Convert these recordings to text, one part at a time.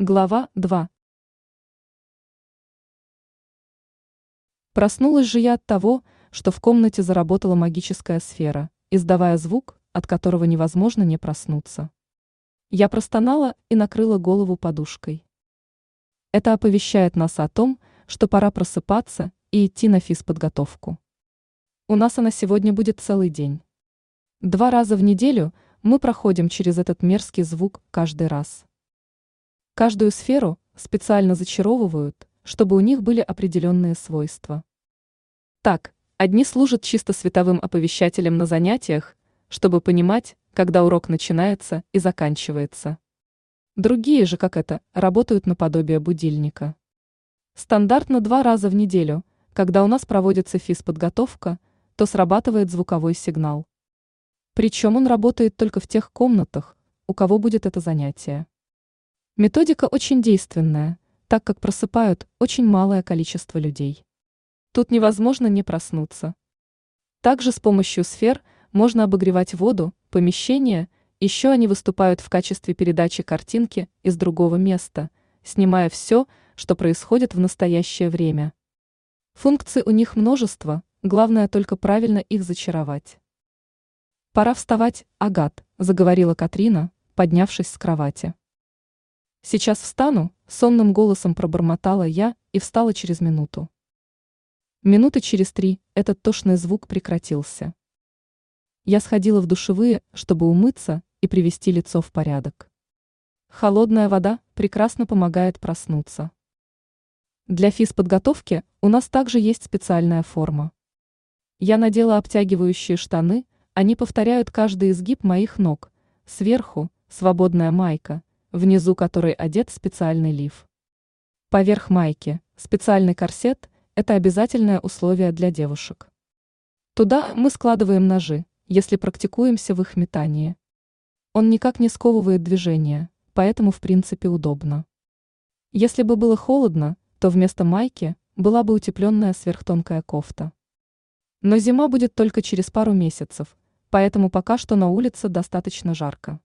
Глава 2 Проснулась же я от того, что в комнате заработала магическая сфера, издавая звук, от которого невозможно не проснуться. Я простонала и накрыла голову подушкой. Это оповещает нас о том, что пора просыпаться и идти на физподготовку. У нас она сегодня будет целый день. Два раза в неделю мы проходим через этот мерзкий звук каждый раз. Каждую сферу специально зачаровывают, чтобы у них были определенные свойства. Так, одни служат чисто световым оповещателем на занятиях, чтобы понимать, когда урок начинается и заканчивается. Другие же, как это, работают наподобие будильника. Стандартно два раза в неделю, когда у нас проводится физподготовка, то срабатывает звуковой сигнал. Причем он работает только в тех комнатах, у кого будет это занятие. Методика очень действенная, так как просыпают очень малое количество людей. Тут невозможно не проснуться. Также с помощью сфер можно обогревать воду, помещение, еще они выступают в качестве передачи картинки из другого места, снимая все, что происходит в настоящее время. Функций у них множество, главное только правильно их зачаровать. «Пора вставать, Агат», – заговорила Катрина, поднявшись с кровати. Сейчас встану, сонным голосом пробормотала я и встала через минуту. Минуты через три этот тошный звук прекратился. Я сходила в душевые, чтобы умыться и привести лицо в порядок. Холодная вода прекрасно помогает проснуться. Для физподготовки у нас также есть специальная форма. Я надела обтягивающие штаны, они повторяют каждый изгиб моих ног, сверху – свободная майка, внизу которой одет специальный лиф. Поверх майки специальный корсет – это обязательное условие для девушек. Туда мы складываем ножи, если практикуемся в их метании. Он никак не сковывает движение, поэтому в принципе удобно. Если бы было холодно, то вместо майки была бы утепленная сверхтонкая кофта. Но зима будет только через пару месяцев, поэтому пока что на улице достаточно жарко.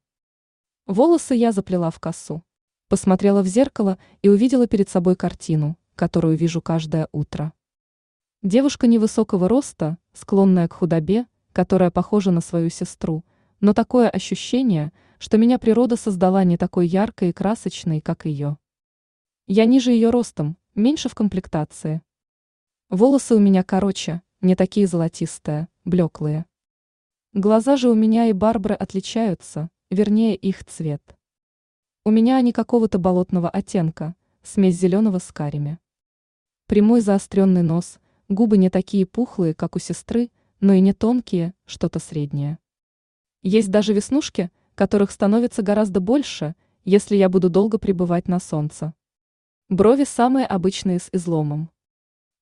Волосы я заплела в косу. Посмотрела в зеркало и увидела перед собой картину, которую вижу каждое утро. Девушка невысокого роста, склонная к худобе, которая похожа на свою сестру, но такое ощущение, что меня природа создала не такой яркой и красочной, как ее. Я ниже ее ростом, меньше в комплектации. Волосы у меня короче, не такие золотистые, блеклые. Глаза же у меня и Барбары отличаются, вернее их цвет. У меня они какого-то болотного оттенка, смесь зеленого с карими. Прямой заостренный нос, губы не такие пухлые, как у сестры, но и не тонкие, что-то среднее. Есть даже веснушки, которых становится гораздо больше, если я буду долго пребывать на солнце. Брови самые обычные с изломом.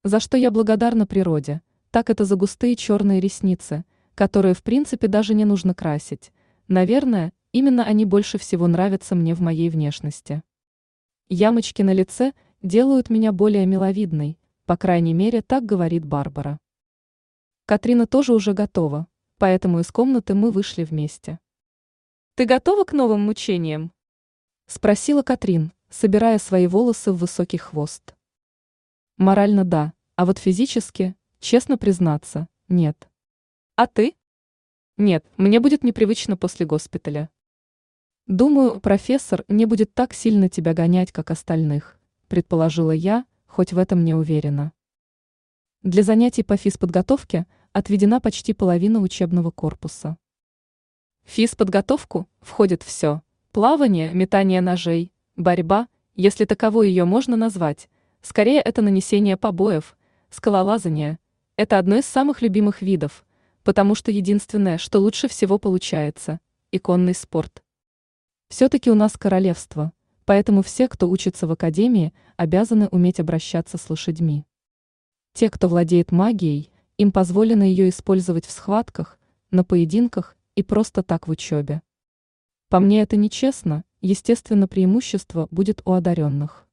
За что я благодарна природе, так это за густые черные ресницы, которые в принципе даже не нужно красить. Наверное, Именно они больше всего нравятся мне в моей внешности. Ямочки на лице делают меня более миловидной, по крайней мере, так говорит Барбара. Катрина тоже уже готова, поэтому из комнаты мы вышли вместе. «Ты готова к новым мучениям?» – спросила Катрин, собирая свои волосы в высокий хвост. Морально да, а вот физически, честно признаться, нет. А ты? Нет, мне будет непривычно после госпиталя. Думаю, профессор не будет так сильно тебя гонять, как остальных, предположила я, хоть в этом не уверена. Для занятий по физподготовке отведена почти половина учебного корпуса. В физподготовку входит все – плавание, метание ножей, борьба, если таковой ее можно назвать, скорее это нанесение побоев, скалолазание – это одно из самых любимых видов, потому что единственное, что лучше всего получается – иконный спорт – все-таки у нас королевство, поэтому все, кто учится в академии, обязаны уметь обращаться с лошадьми. Те, кто владеет магией, им позволено ее использовать в схватках, на поединках и просто так в учебе. По мне это нечестно, естественно преимущество будет у одаренных.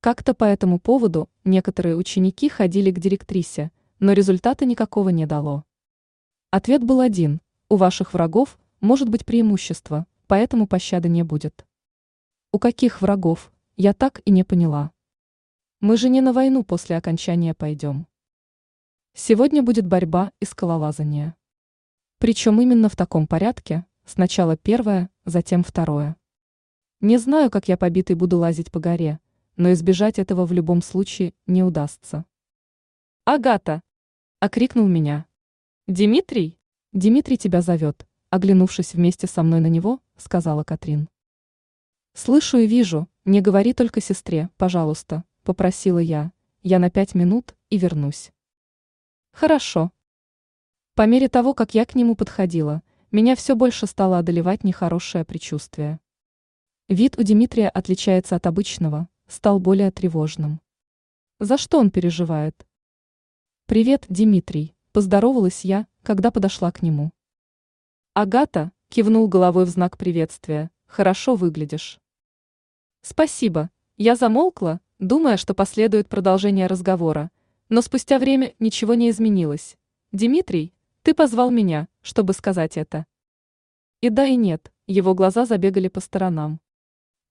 Как-то по этому поводу некоторые ученики ходили к директрисе, но результата никакого не дало. Ответ был один – у ваших врагов может быть преимущество, поэтому пощады не будет. У каких врагов? я так и не поняла. Мы же не на войну после окончания пойдем. Сегодня будет борьба и скалолазание. Причем именно в таком порядке, сначала первое, затем второе. Не знаю, как я побитый буду лазить по горе, но избежать этого в любом случае не удастся. «Агата!» – окрикнул меня. «Димитрий?» «Димитрий тебя зовет», – оглянувшись вместе со мной на него, сказала Катрин. «Слышу и вижу, не говори только сестре, пожалуйста», – попросила я. «Я на пять минут и вернусь». «Хорошо». По мере того, как я к нему подходила, меня все больше стало одолевать нехорошее предчувствие. Вид у Дмитрия отличается от обычного, стал более тревожным. За что он переживает? «Привет, Дмитрий», – поздоровалась я, когда подошла к нему. «Агата», – кивнул головой в знак приветствия, – «хорошо выглядишь». Спасибо. Я замолкла, думая, что последует продолжение разговора, но спустя время ничего не изменилось. Дмитрий, ты позвал меня, чтобы сказать это. И да, и нет, его глаза забегали по сторонам.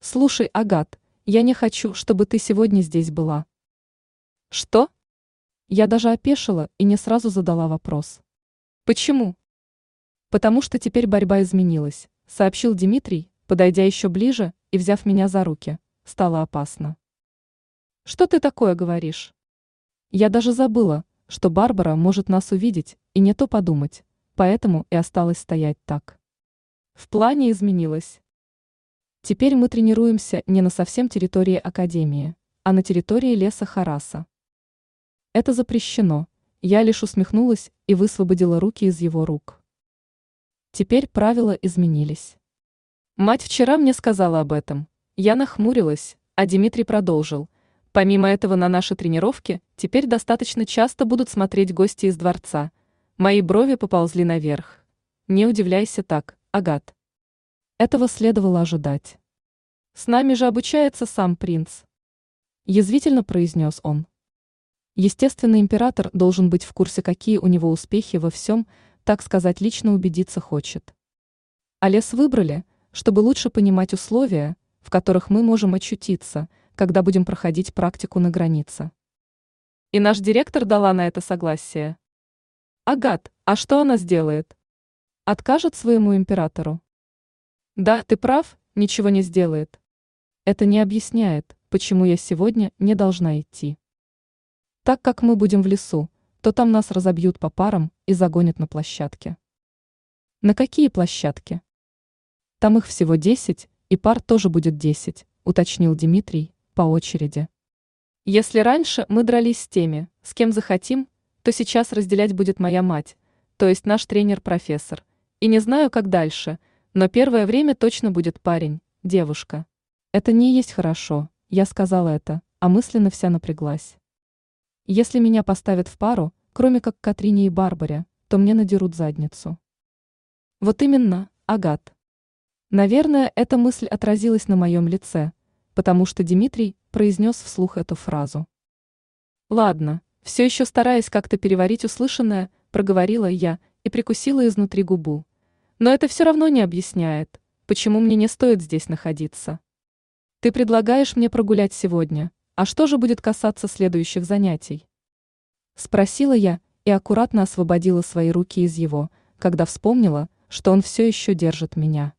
Слушай, Агат, я не хочу, чтобы ты сегодня здесь была. Что? Я даже опешила и не сразу задала вопрос. Почему? Потому что теперь борьба изменилась, сообщил Дмитрий, подойдя еще ближе и взяв меня за руки, стало опасно. Что ты такое говоришь? Я даже забыла, что Барбара может нас увидеть и не то подумать, поэтому и осталось стоять так. В плане изменилось. Теперь мы тренируемся не на совсем территории Академии, а на территории леса Хараса. Это запрещено. Я лишь усмехнулась и высвободила руки из его рук. Теперь правила изменились. Мать вчера мне сказала об этом. Я нахмурилась, а Дмитрий продолжил. Помимо этого на наши тренировки теперь достаточно часто будут смотреть гости из дворца. Мои брови поползли наверх. Не удивляйся так, Агат. Этого следовало ожидать. С нами же обучается сам принц. Язвительно произнес он. Естественно, император должен быть в курсе, какие у него успехи во всем, так сказать, лично убедиться хочет. А лес выбрали – чтобы лучше понимать условия, в которых мы можем очутиться, когда будем проходить практику на границе. И наш директор дала на это согласие. Агат, а что она сделает? Откажет своему императору? Да, ты прав, ничего не сделает. Это не объясняет, почему я сегодня не должна идти. Так как мы будем в лесу, то там нас разобьют по парам и загонят на площадке. На какие площадки? Там их всего десять, и пар тоже будет десять, уточнил Дмитрий, по очереди. Если раньше мы дрались с теми, с кем захотим, то сейчас разделять будет моя мать, то есть наш тренер-профессор. И не знаю, как дальше, но первое время точно будет парень, девушка. Это не есть хорошо, я сказала это, а мысленно вся напряглась. Если меня поставят в пару, кроме как Катрине и Барбаре, то мне надерут задницу. Вот именно, Агат. Наверное, эта мысль отразилась на моем лице, потому что Дмитрий произнес вслух эту фразу. Ладно, все еще стараясь как-то переварить услышанное, проговорила я и прикусила изнутри губу. Но это все равно не объясняет, почему мне не стоит здесь находиться. Ты предлагаешь мне прогулять сегодня, а что же будет касаться следующих занятий? Спросила я и аккуратно освободила свои руки из его, когда вспомнила, что он все еще держит меня.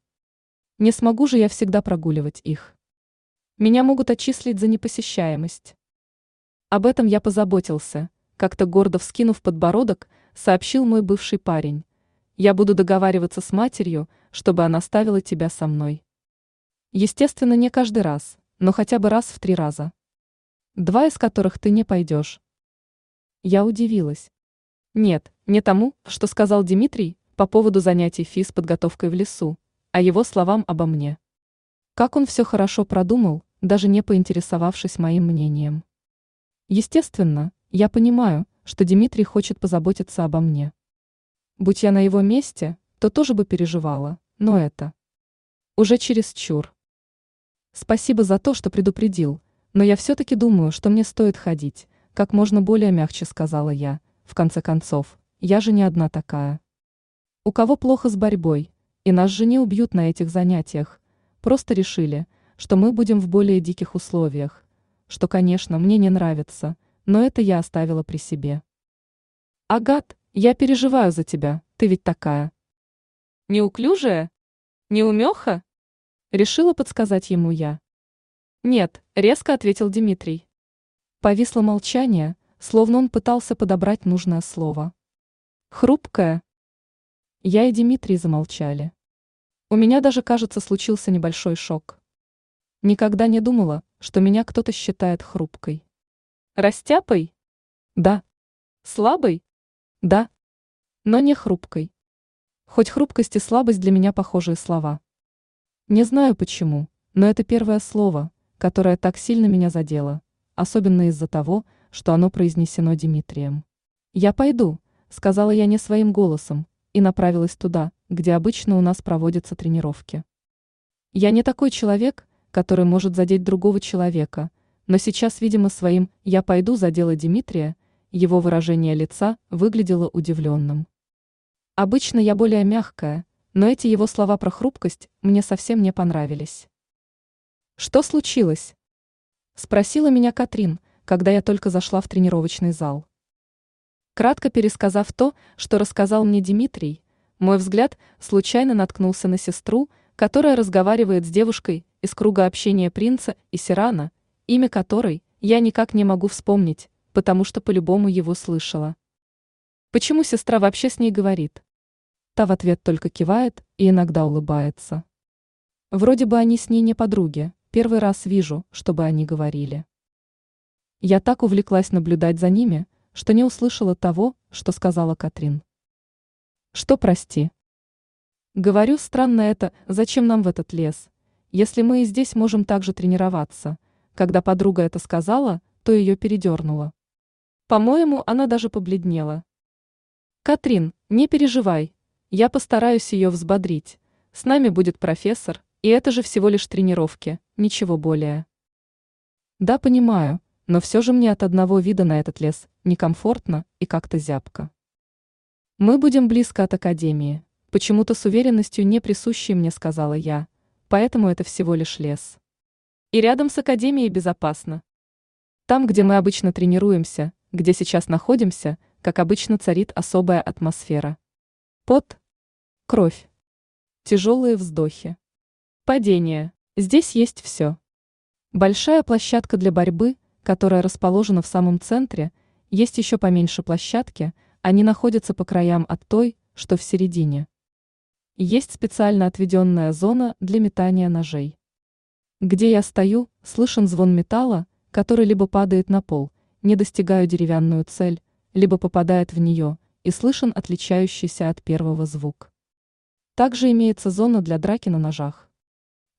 Не смогу же я всегда прогуливать их. Меня могут отчислить за непосещаемость. Об этом я позаботился, как-то гордо вскинув подбородок, сообщил мой бывший парень. Я буду договариваться с матерью, чтобы она ставила тебя со мной. Естественно, не каждый раз, но хотя бы раз в три раза. Два из которых ты не пойдешь. Я удивилась. Нет, не тому, что сказал Дмитрий по поводу занятий физ подготовкой в лесу а его словам обо мне. Как он все хорошо продумал, даже не поинтересовавшись моим мнением. Естественно, я понимаю, что Дмитрий хочет позаботиться обо мне. Будь я на его месте, то тоже бы переживала, но это уже через чур. Спасибо за то, что предупредил, но я все-таки думаю, что мне стоит ходить, как можно более мягче сказала я, в конце концов, я же не одна такая. У кого плохо с борьбой, и нас же не убьют на этих занятиях. Просто решили, что мы будем в более диких условиях, что, конечно, мне не нравится, но это я оставила при себе. Агат, я переживаю за тебя, ты ведь такая. Неуклюжая? Неумеха? Решила подсказать ему я. Нет, резко ответил Дмитрий. Повисло молчание, словно он пытался подобрать нужное слово. Хрупкая. Я и Дмитрий замолчали. У меня даже, кажется, случился небольшой шок. Никогда не думала, что меня кто-то считает хрупкой. Растяпой? Да. Слабой? Да. Но не хрупкой. Хоть хрупкость и слабость для меня похожие слова. Не знаю почему, но это первое слово, которое так сильно меня задело, особенно из-за того, что оно произнесено Дмитрием. «Я пойду», — сказала я не своим голосом, и направилась туда, где обычно у нас проводятся тренировки. Я не такой человек, который может задеть другого человека, но сейчас, видимо, своим «я пойду» задело Дмитрия, его выражение лица выглядело удивленным. Обычно я более мягкая, но эти его слова про хрупкость мне совсем не понравились. «Что случилось?» – спросила меня Катрин, когда я только зашла в тренировочный зал. Кратко пересказав то, что рассказал мне Дмитрий, мой взгляд случайно наткнулся на сестру, которая разговаривает с девушкой из круга общения принца и Сирана, имя которой я никак не могу вспомнить, потому что по-любому его слышала. Почему сестра вообще с ней говорит? Та в ответ только кивает и иногда улыбается. Вроде бы они с ней не подруги, первый раз вижу, чтобы они говорили. Я так увлеклась наблюдать за ними, что не услышала того, что сказала Катрин. Что прости? Говорю, странно это, зачем нам в этот лес, если мы и здесь можем также тренироваться. Когда подруга это сказала, то ее передернуло. По-моему, она даже побледнела. Катрин, не переживай, я постараюсь ее взбодрить. С нами будет профессор, и это же всего лишь тренировки, ничего более. Да, понимаю, но все же мне от одного вида на этот лес некомфортно и как-то зябко. Мы будем близко от академии, почему-то с уверенностью не присущей мне сказала я, поэтому это всего лишь лес. И рядом с академией безопасно. Там, где мы обычно тренируемся, где сейчас находимся, как обычно царит особая атмосфера. Пот, кровь, тяжелые вздохи, падение. Здесь есть все. Большая площадка для борьбы – которая расположена в самом центре, есть еще поменьше площадки, они находятся по краям от той, что в середине. Есть специально отведенная зона для метания ножей. Где я стою, слышен звон металла, который либо падает на пол, не достигая деревянную цель, либо попадает в нее, и слышен отличающийся от первого звук. Также имеется зона для драки на ножах.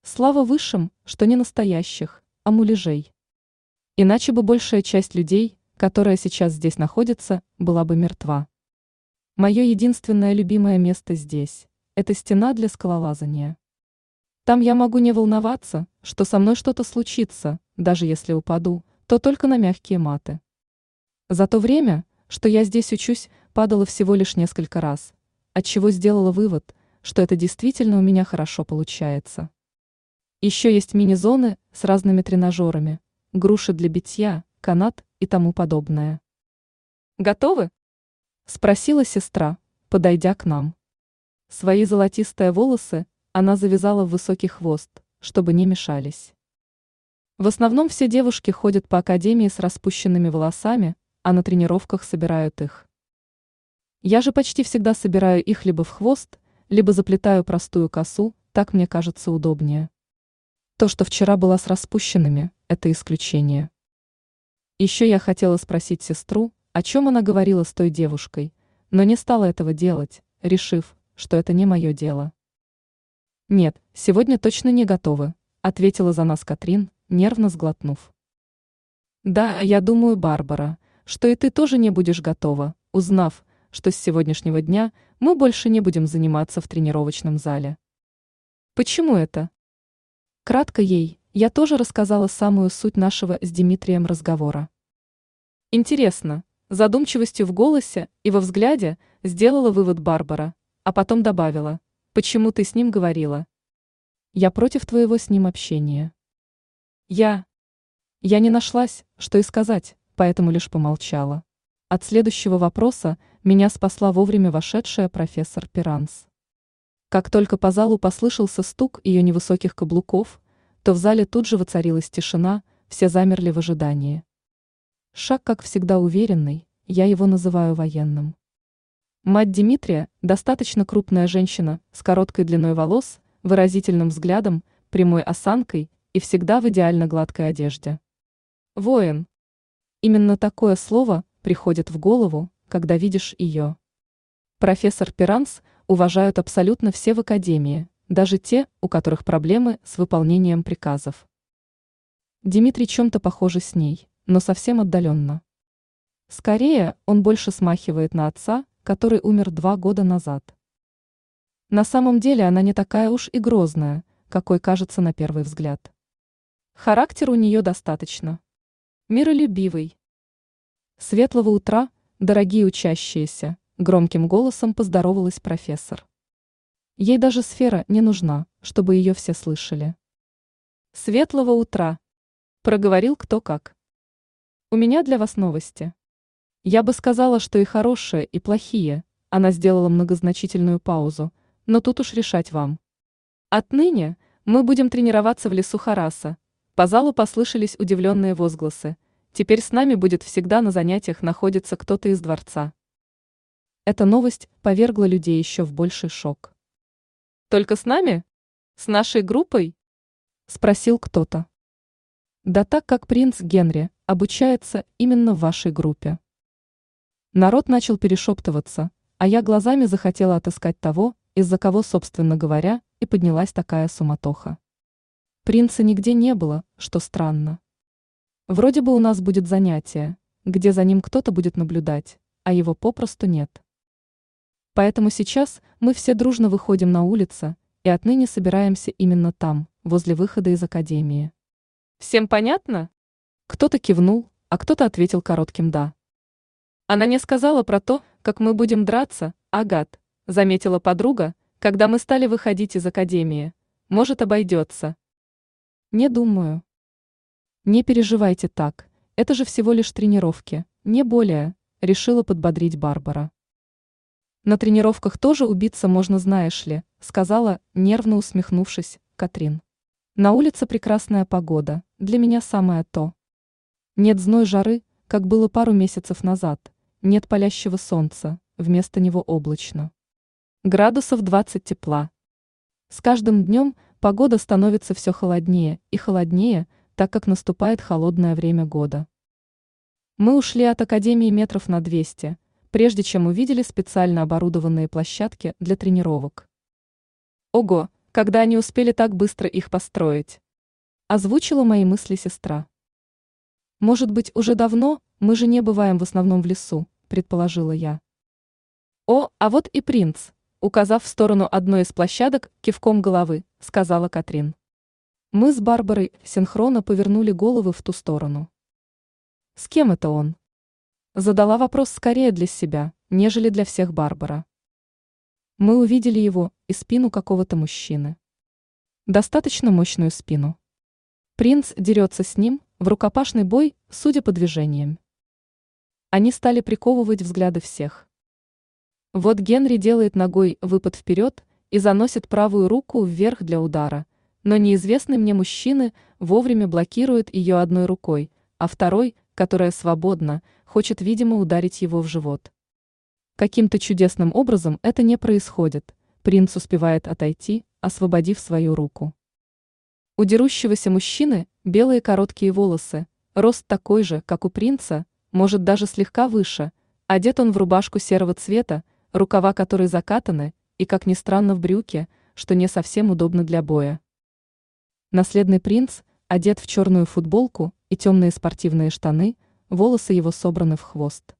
Слава высшим, что не настоящих, а муляжей. Иначе бы большая часть людей, которая сейчас здесь находится, была бы мертва. Мое единственное любимое место здесь – это стена для скалолазания. Там я могу не волноваться, что со мной что-то случится, даже если упаду, то только на мягкие маты. За то время, что я здесь учусь, падала всего лишь несколько раз, отчего сделала вывод, что это действительно у меня хорошо получается. Еще есть мини-зоны с разными тренажерами, груши для битья, канат и тому подобное. «Готовы?» – спросила сестра, подойдя к нам. Свои золотистые волосы она завязала в высокий хвост, чтобы не мешались. В основном все девушки ходят по академии с распущенными волосами, а на тренировках собирают их. Я же почти всегда собираю их либо в хвост, либо заплетаю простую косу, так мне кажется удобнее. То, что вчера была с распущенными, это исключение. Еще я хотела спросить сестру, о чем она говорила с той девушкой, но не стала этого делать, решив, что это не мое дело. «Нет, сегодня точно не готовы», — ответила за нас Катрин, нервно сглотнув. «Да, я думаю, Барбара, что и ты тоже не будешь готова, узнав, что с сегодняшнего дня мы больше не будем заниматься в тренировочном зале». «Почему это?» Кратко ей, я тоже рассказала самую суть нашего с Дмитрием разговора. Интересно, задумчивостью в голосе и во взгляде сделала вывод Барбара, а потом добавила, почему ты с ним говорила? Я против твоего с ним общения. Я... Я не нашлась, что и сказать, поэтому лишь помолчала. От следующего вопроса меня спасла вовремя вошедшая профессор Пиранс. Как только по залу послышался стук ее невысоких каблуков, то в зале тут же воцарилась тишина, все замерли в ожидании. Шаг, как всегда, уверенный, я его называю военным. Мать Дмитрия – достаточно крупная женщина с короткой длиной волос, выразительным взглядом, прямой осанкой и всегда в идеально гладкой одежде. Воин. Именно такое слово приходит в голову, когда видишь ее. Профессор Пиранс уважают абсолютно все в академии, даже те, у которых проблемы с выполнением приказов. Дмитрий чем-то похожи с ней, но совсем отдаленно. Скорее, он больше смахивает на отца, который умер два года назад. На самом деле она не такая уж и грозная, какой кажется на первый взгляд. Характер у нее достаточно. Миролюбивый. Светлого утра, дорогие учащиеся, громким голосом поздоровалась профессор. Ей даже сфера не нужна, чтобы ее все слышали. Светлого утра, проговорил кто как. У меня для вас новости. Я бы сказала, что и хорошие, и плохие. Она сделала многозначительную паузу, но тут уж решать вам. Отныне мы будем тренироваться в лесу Хараса, по залу послышались удивленные возгласы. Теперь с нами будет всегда на занятиях находиться кто-то из дворца. Эта новость повергла людей еще в больший шок. «Только с нами? С нашей группой?» – спросил кто-то. Да так как принц Генри обучается именно в вашей группе. Народ начал перешептываться, а я глазами захотела отыскать того, из-за кого, собственно говоря, и поднялась такая суматоха. Принца нигде не было, что странно. Вроде бы у нас будет занятие, где за ним кто-то будет наблюдать, а его попросту нет. Поэтому сейчас мы все дружно выходим на улицу и отныне собираемся именно там, возле выхода из академии. Всем понятно? Кто-то кивнул, а кто-то ответил коротким «да». Она не сказала про то, как мы будем драться, Агат, заметила подруга, когда мы стали выходить из академии. Может, обойдется. Не думаю. Не переживайте так, это же всего лишь тренировки, не более, решила подбодрить Барбара. На тренировках тоже убиться можно, знаешь ли, сказала, нервно усмехнувшись, Катрин. На улице прекрасная погода, для меня самое то. Нет зной жары, как было пару месяцев назад, нет палящего солнца, вместо него облачно. Градусов 20 тепла. С каждым днем Погода становится все холоднее и холоднее, так как наступает холодное время года. Мы ушли от Академии метров на 200, прежде чем увидели специально оборудованные площадки для тренировок. Ого, когда они успели так быстро их построить? Озвучила мои мысли сестра. Может быть, уже давно, мы же не бываем в основном в лесу, предположила я. О, а вот и принц, указав в сторону одной из площадок кивком головы, сказала Катрин. Мы с Барбарой синхронно повернули головы в ту сторону. С кем это он? Задала вопрос скорее для себя, нежели для всех Барбара. Мы увидели его и спину какого-то мужчины. Достаточно мощную спину. Принц дерется с ним в рукопашный бой, судя по движениям. Они стали приковывать взгляды всех. Вот Генри делает ногой выпад вперед и заносит правую руку вверх для удара, но неизвестный мне мужчина вовремя блокирует ее одной рукой, а второй, которая свободна, хочет, видимо, ударить его в живот. Каким-то чудесным образом это не происходит, принц успевает отойти, освободив свою руку. У дерущегося мужчины белые короткие волосы, рост такой же, как у принца, может даже слегка выше, одет он в рубашку серого цвета, рукава которой закатаны, и, как ни странно, в брюки, что не совсем удобно для боя. Наследный принц одет в черную футболку и темные спортивные штаны, волосы его собраны в хвост.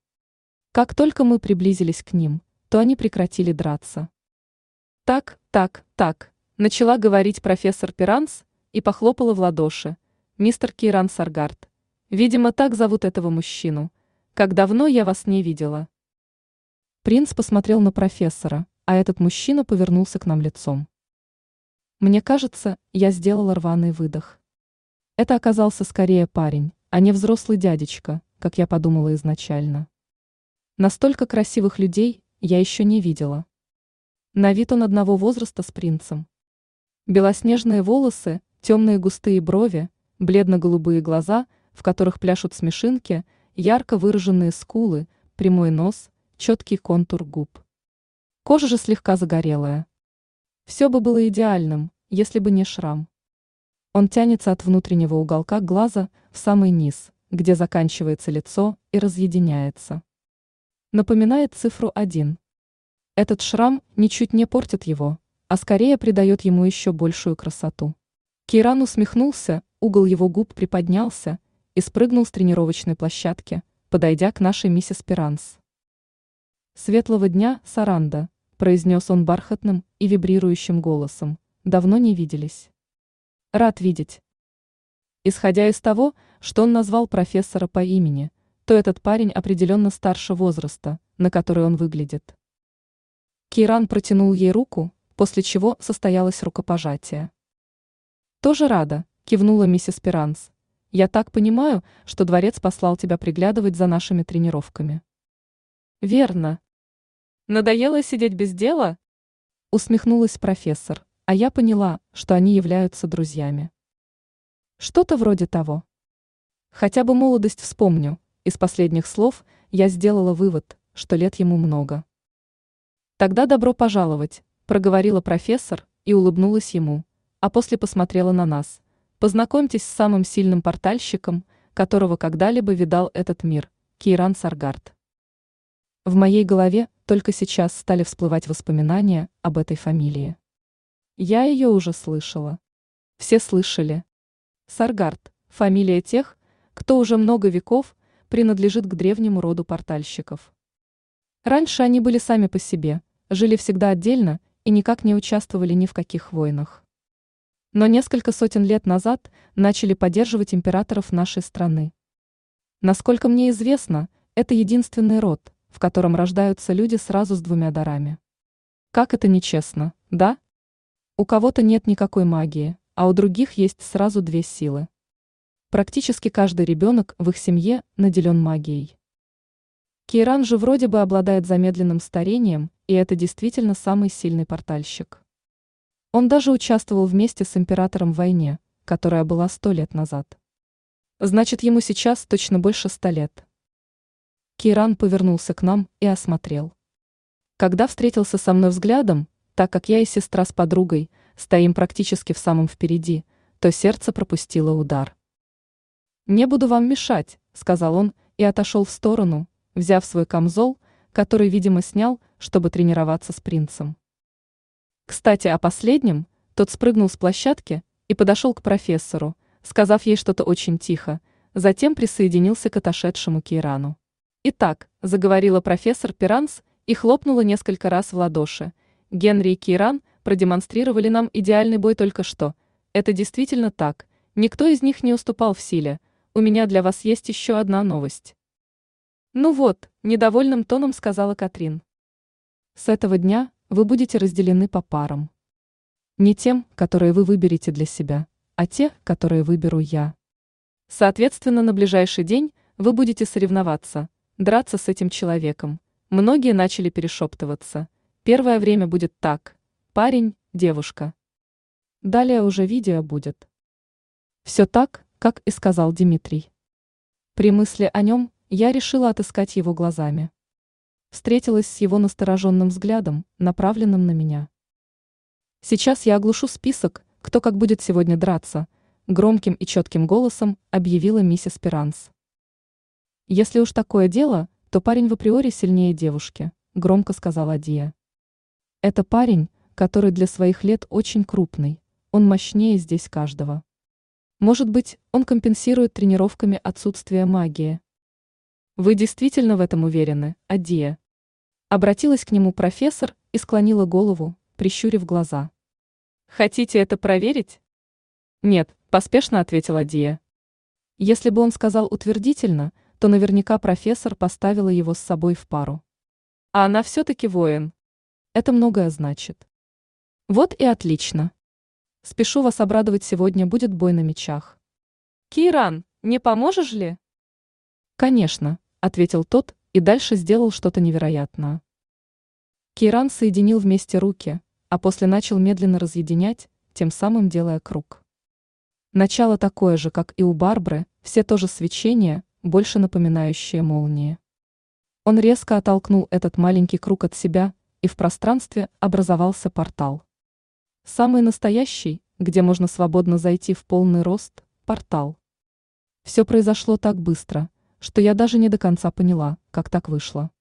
Как только мы приблизились к ним, то они прекратили драться. Так, так, так, начала говорить профессор Пиранс и похлопала в ладоши. Мистер Кейран Саргард. Видимо, так зовут этого мужчину. Как давно я вас не видела. Принц посмотрел на профессора, а этот мужчина повернулся к нам лицом. Мне кажется, я сделала рваный выдох. Это оказался скорее парень, а не взрослый дядечка, как я подумала изначально. Настолько красивых людей я еще не видела. На вид он одного возраста с принцем. Белоснежные волосы, темные густые брови, бледно-голубые глаза, в которых пляшут смешинки, ярко выраженные скулы, прямой нос, четкий контур губ. Кожа же слегка загорелая. Все бы было идеальным, если бы не шрам. Он тянется от внутреннего уголка глаза в самый низ, где заканчивается лицо и разъединяется. Напоминает цифру 1. Этот шрам ничуть не портит его, а скорее придает ему еще большую красоту. Кейран усмехнулся, угол его губ приподнялся и спрыгнул с тренировочной площадки, подойдя к нашей миссис Пиранс. «Светлого дня, Саранда», – произнес он бархатным и вибрирующим голосом. «Давно не виделись». «Рад видеть». Исходя из того, что он назвал профессора по имени, то этот парень определенно старше возраста, на который он выглядит. Киран протянул ей руку, после чего состоялось рукопожатие. «Тоже рада», – кивнула миссис Пиранс. «Я так понимаю, что дворец послал тебя приглядывать за нашими тренировками». «Верно». «Надоело сидеть без дела?» – усмехнулась профессор, а я поняла, что они являются друзьями. Что-то вроде того. Хотя бы молодость вспомню, из последних слов я сделала вывод, что лет ему много. Тогда добро пожаловать, проговорила профессор и улыбнулась ему, а после посмотрела на нас. Познакомьтесь с самым сильным портальщиком, которого когда-либо видал этот мир, Кейран Саргард. В моей голове только сейчас стали всплывать воспоминания об этой фамилии. Я ее уже слышала. Все слышали. Саргард – фамилия тех, кто уже много веков принадлежит к древнему роду портальщиков. Раньше они были сами по себе, жили всегда отдельно и никак не участвовали ни в каких войнах. Но несколько сотен лет назад начали поддерживать императоров нашей страны. Насколько мне известно, это единственный род, в котором рождаются люди сразу с двумя дарами. Как это нечестно, да? У кого-то нет никакой магии, а у других есть сразу две силы. Практически каждый ребенок в их семье наделен магией. Кейран же вроде бы обладает замедленным старением, и это действительно самый сильный портальщик. Он даже участвовал вместе с императором в войне, которая была сто лет назад. Значит, ему сейчас точно больше ста лет. Кейран повернулся к нам и осмотрел. Когда встретился со мной взглядом, так как я и сестра с подругой стоим практически в самом впереди, то сердце пропустило удар. «Не буду вам мешать», — сказал он и отошел в сторону, взяв свой камзол, который, видимо, снял, чтобы тренироваться с принцем. Кстати, о последнем, тот спрыгнул с площадки и подошел к профессору, сказав ей что-то очень тихо, затем присоединился к отошедшему Кейрану. «Итак», — заговорила профессор Пиранс и хлопнула несколько раз в ладоши. «Генри и Кейран продемонстрировали нам идеальный бой только что. Это действительно так. Никто из них не уступал в силе. У меня для вас есть еще одна новость». «Ну вот», – недовольным тоном сказала Катрин. «С этого дня вы будете разделены по парам. Не тем, которые вы выберете для себя, а те, которые выберу я. Соответственно, на ближайший день вы будете соревноваться, драться с этим человеком. Многие начали перешептываться. Первое время будет так. Парень, девушка. Далее уже видео будет. Все так, как и сказал Дмитрий. При мысли о нем я решила отыскать его глазами. Встретилась с его настороженным взглядом, направленным на меня. Сейчас я оглушу список, кто как будет сегодня драться, громким и четким голосом объявила миссис Пиранс. Если уж такое дело, то парень в априори сильнее девушки, громко сказала Дия. Это парень, который для своих лет очень крупный, он мощнее здесь каждого. Может быть, он компенсирует тренировками отсутствие магии, вы действительно в этом уверены, Адия? Обратилась к нему профессор и склонила голову, прищурив глаза. Хотите это проверить? Нет, поспешно ответила Адия. Если бы он сказал утвердительно, то наверняка профессор поставила его с собой в пару. А она все-таки воин. Это многое значит. Вот и отлично. Спешу вас обрадовать, сегодня будет бой на мечах. Киран, не поможешь ли? Конечно, ответил тот и дальше сделал что-то невероятное. Киран соединил вместе руки, а после начал медленно разъединять, тем самым делая круг. Начало такое же, как и у Барбры, все тоже свечение, больше напоминающее молнии. Он резко оттолкнул этот маленький круг от себя, и в пространстве образовался портал. Самый настоящий, где можно свободно зайти в полный рост, портал. Все произошло так быстро, что я даже не до конца поняла, как так вышло.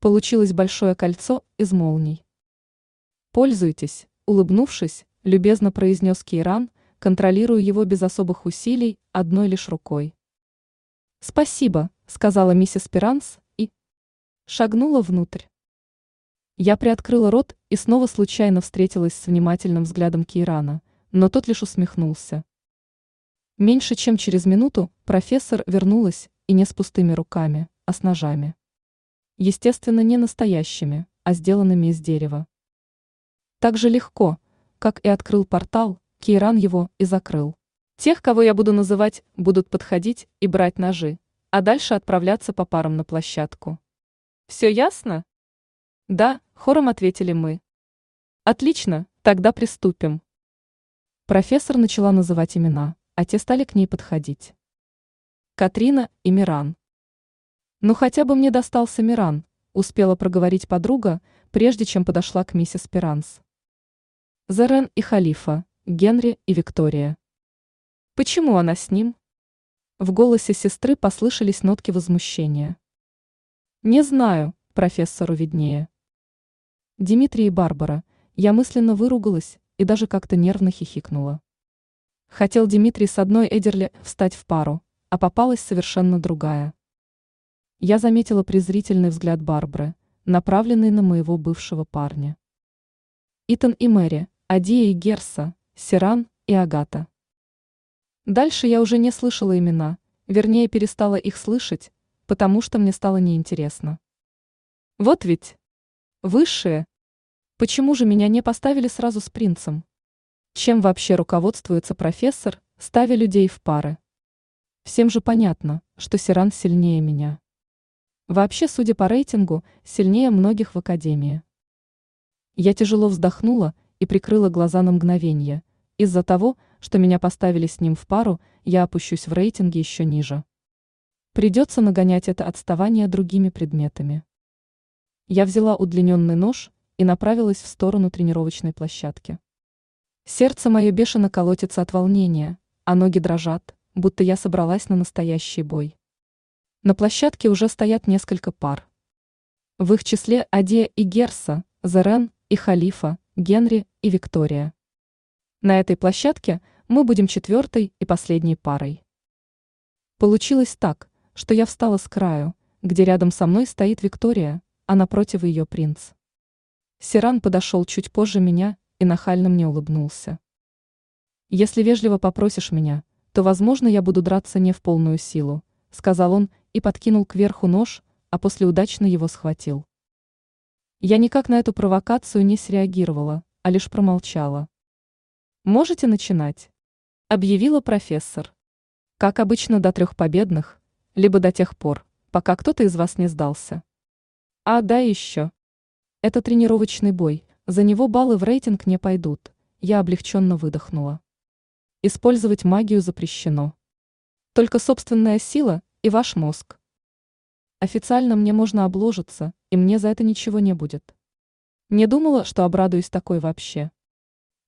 Получилось большое кольцо из молний. Пользуйтесь, улыбнувшись, любезно произнес Кейран, контролируя его без особых усилий, одной лишь рукой. Спасибо, сказала миссис Пиранс и шагнула внутрь. Я приоткрыла рот и снова случайно встретилась с внимательным взглядом Кейрана, но тот лишь усмехнулся. Меньше чем через минуту профессор вернулась, и не с пустыми руками, а с ножами. Естественно, не настоящими, а сделанными из дерева. Так же легко, как и открыл портал, Кейран его и закрыл. Тех, кого я буду называть, будут подходить и брать ножи, а дальше отправляться по парам на площадку. Все ясно? Да, хором ответили мы. Отлично, тогда приступим. Профессор начала называть имена, а те стали к ней подходить. Катрина и Миран. Ну хотя бы мне достался Миран, успела проговорить подруга, прежде чем подошла к миссис Пиранс. Зарен и Халифа, Генри и Виктория. Почему она с ним? В голосе сестры послышались нотки возмущения. Не знаю, профессору виднее. Дмитрий и Барбара, я мысленно выругалась и даже как-то нервно хихикнула. Хотел Дмитрий с одной Эдерли встать в пару, а попалась совершенно другая. Я заметила презрительный взгляд Барбары, направленный на моего бывшего парня. Итан и Мэри, Адия и Герса, Сиран и Агата. Дальше я уже не слышала имена, вернее перестала их слышать, потому что мне стало неинтересно. Вот ведь Высшие. Почему же меня не поставили сразу с принцем? Чем вообще руководствуется профессор, ставя людей в пары? Всем же понятно, что Сиран сильнее меня. Вообще, судя по рейтингу, сильнее многих в академии. Я тяжело вздохнула и прикрыла глаза на мгновение. Из-за того, что меня поставили с ним в пару, я опущусь в рейтинге еще ниже. Придется нагонять это отставание другими предметами. Я взяла удлиненный нож и направилась в сторону тренировочной площадки. Сердце мое бешено колотится от волнения, а ноги дрожат, будто я собралась на настоящий бой. На площадке уже стоят несколько пар. В их числе Адия и Герса, Зерен и Халифа, Генри и Виктория. На этой площадке мы будем четвертой и последней парой. Получилось так, что я встала с краю, где рядом со мной стоит Виктория, а напротив ее принц. Сиран подошел чуть позже меня и нахально мне улыбнулся. «Если вежливо попросишь меня, то, возможно, я буду драться не в полную силу», сказал он и подкинул кверху нож, а после удачно его схватил. Я никак на эту провокацию не среагировала, а лишь промолчала. «Можете начинать», — объявила профессор. «Как обычно до трех победных, либо до тех пор, пока кто-то из вас не сдался». А да еще. Это тренировочный бой, за него баллы в рейтинг не пойдут. Я облегченно выдохнула. Использовать магию запрещено. Только собственная сила и ваш мозг. Официально мне можно обложиться, и мне за это ничего не будет. Не думала, что обрадуюсь такой вообще.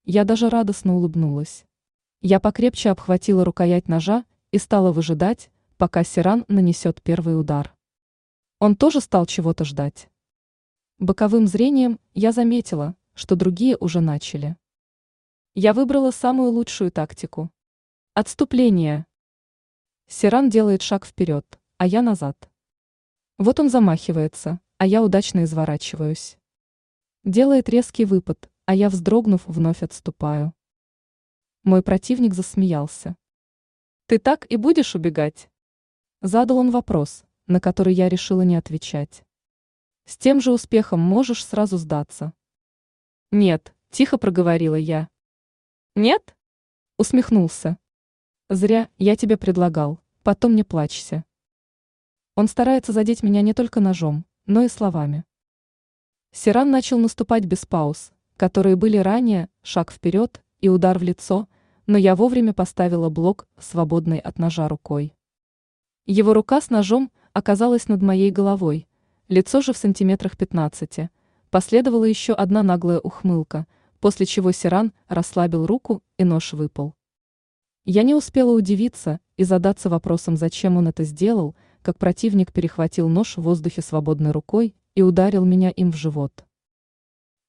Я даже радостно улыбнулась. Я покрепче обхватила рукоять ножа и стала выжидать, пока Сиран нанесет первый удар. Он тоже стал чего-то ждать. Боковым зрением я заметила, что другие уже начали. Я выбрала самую лучшую тактику. Отступление. Сиран делает шаг вперед, а я назад. Вот он замахивается, а я удачно изворачиваюсь. Делает резкий выпад, а я, вздрогнув, вновь отступаю. Мой противник засмеялся. «Ты так и будешь убегать?» Задал он вопрос, на который я решила не отвечать. С тем же успехом можешь сразу сдаться. Нет, тихо проговорила я. Нет? Усмехнулся. Зря, я тебе предлагал, потом не плачься. Он старается задеть меня не только ножом, но и словами. Сиран начал наступать без пауз, которые были ранее, шаг вперед и удар в лицо, но я вовремя поставила блок, свободный от ножа рукой. Его рука с ножом оказалась над моей головой, лицо же в сантиметрах 15. Последовала еще одна наглая ухмылка, после чего Сиран расслабил руку и нож выпал. Я не успела удивиться и задаться вопросом, зачем он это сделал, как противник перехватил нож в воздухе свободной рукой и ударил меня им в живот.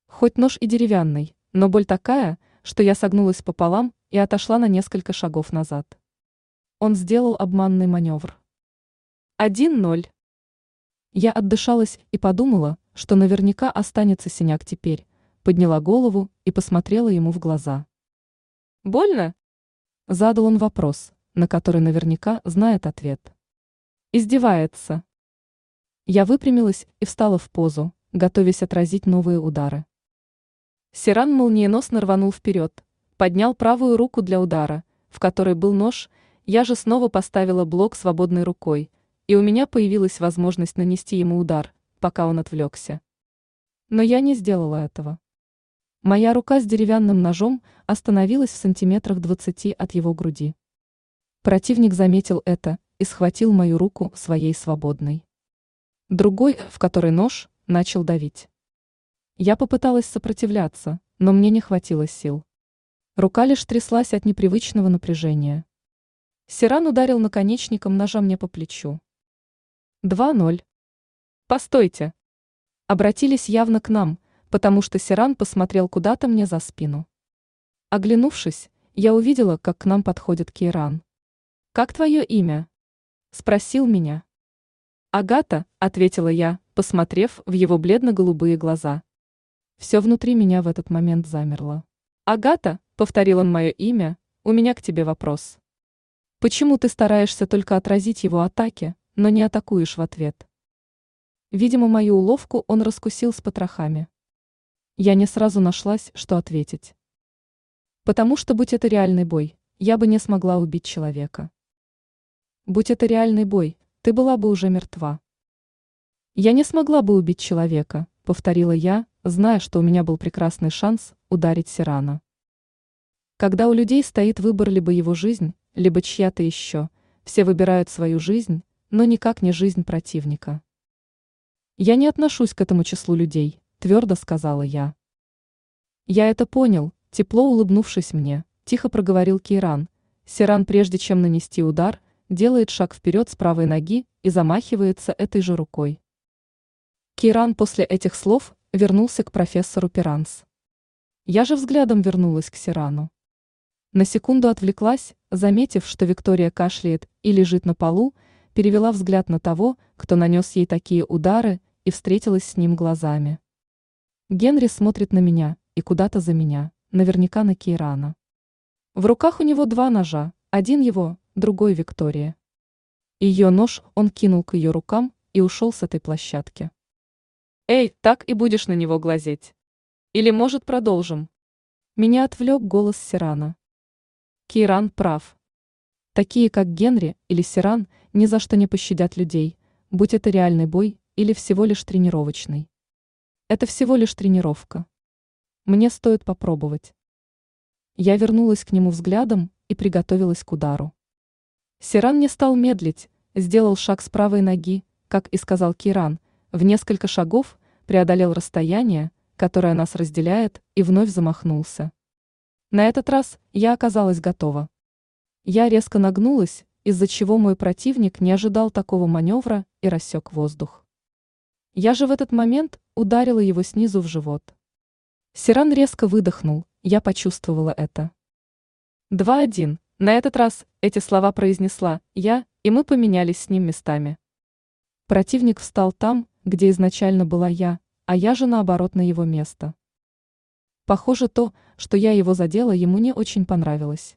Хоть нож и деревянный, но боль такая, что я согнулась пополам и отошла на несколько шагов назад. Он сделал обманный маневр. 1-0. Я отдышалась и подумала, что наверняка останется синяк теперь, подняла голову и посмотрела ему в глаза. «Больно?» Задал он вопрос, на который наверняка знает ответ. Издевается. Я выпрямилась и встала в позу, готовясь отразить новые удары. Сиран молниеносно рванул вперед, поднял правую руку для удара, в которой был нож, я же снова поставила блок свободной рукой, и у меня появилась возможность нанести ему удар, пока он отвлекся. Но я не сделала этого. Моя рука с деревянным ножом остановилась в сантиметрах двадцати от его груди. Противник заметил это и схватил мою руку своей свободной. Другой, в который нож, начал давить. Я попыталась сопротивляться, но мне не хватило сил. Рука лишь тряслась от непривычного напряжения. Сиран ударил наконечником ножа мне по плечу. 2-0. Постойте. Обратились явно к нам, потому что Сиран посмотрел куда-то мне за спину. Оглянувшись, я увидела, как к нам подходит Кейран. «Как твое имя?» – спросил меня. «Агата», – ответила я, посмотрев в его бледно-голубые глаза. Все внутри меня в этот момент замерло. «Агата», – повторил он мое имя, – «у меня к тебе вопрос. Почему ты стараешься только отразить его атаки, но не атакуешь в ответ?» Видимо, мою уловку он раскусил с потрохами. Я не сразу нашлась, что ответить. Потому что, будь это реальный бой, я бы не смогла убить человека. Будь это реальный бой, ты была бы уже мертва. Я не смогла бы убить человека, повторила я, зная, что у меня был прекрасный шанс ударить Сирана. Когда у людей стоит выбор либо его жизнь, либо чья-то еще, все выбирают свою жизнь, но никак не жизнь противника. Я не отношусь к этому числу людей, твердо сказала я. Я это понял, тепло улыбнувшись мне, тихо проговорил Кейран. Сиран, прежде чем нанести удар, делает шаг вперед с правой ноги и замахивается этой же рукой. Кейран после этих слов вернулся к профессору Пиранс. Я же взглядом вернулась к Сирану. На секунду отвлеклась, заметив, что Виктория кашляет и лежит на полу, перевела взгляд на того, кто нанес ей такие удары, и встретилась с ним глазами. Генри смотрит на меня и куда-то за меня, наверняка на Кейрана. В руках у него два ножа, один его, другой Виктория. Ее нож он кинул к ее рукам и ушел с этой площадки. «Эй, так и будешь на него глазеть? Или, может, продолжим?» Меня отвлек голос Сирана. Кейран прав. Такие, как Генри или Сиран, ни за что не пощадят людей, будь это реальный бой или всего лишь тренировочный. Это всего лишь тренировка. Мне стоит попробовать. Я вернулась к нему взглядом и приготовилась к удару. Сиран не стал медлить, сделал шаг с правой ноги, как и сказал Киран, в несколько шагов преодолел расстояние, которое нас разделяет, и вновь замахнулся. На этот раз я оказалась готова. Я резко нагнулась, из-за чего мой противник не ожидал такого маневра и рассек воздух. Я же в этот момент ударила его снизу в живот. Сиран резко выдохнул, я почувствовала это. Два-один. На этот раз эти слова произнесла я, и мы поменялись с ним местами. Противник встал там, где изначально была я, а я же наоборот на его место. Похоже, то, что я его задела, ему не очень понравилось.